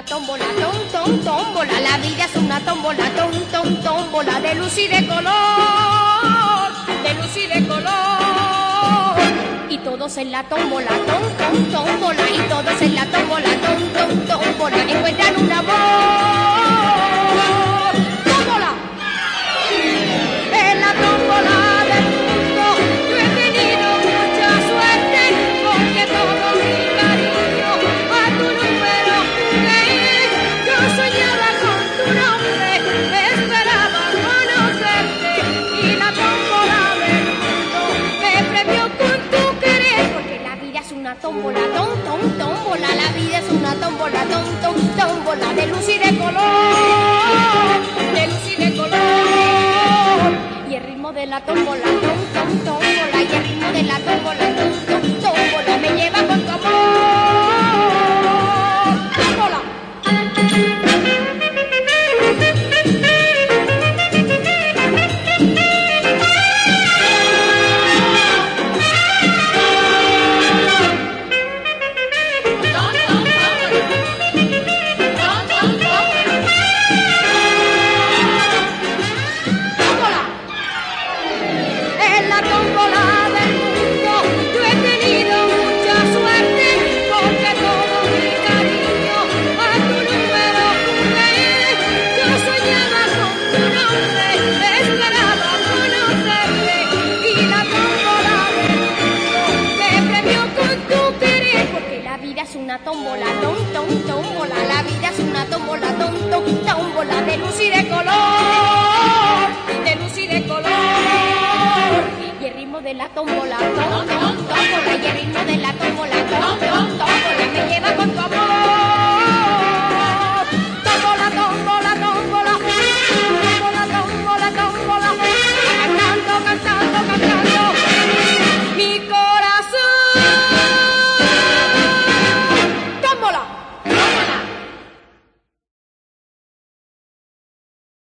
una tómbola, tom, tom, tómbola. La vida es una tómbola, tom, tom, tómbola. De luz y de color, de luz y de color. Y todos en la tómbola, tom, tom, tómbola. Y todos en la es una tómbola, tom, tom, tómbola, la vida es una tómbola, tom, tom, tómbola de luz y de color, de luz y de color. Y el ritmo de la tómbola, tom, tom, tómbola, y el ritmo de la tómbola, vida es una tómbola, tom, tom, tómbola, la vida es una tómbola, tom, tom, tómbola de luz y de color, de luz y de color. Y el ritmo de la tómbola, tom, tom, tómbola, y el ritmo de la.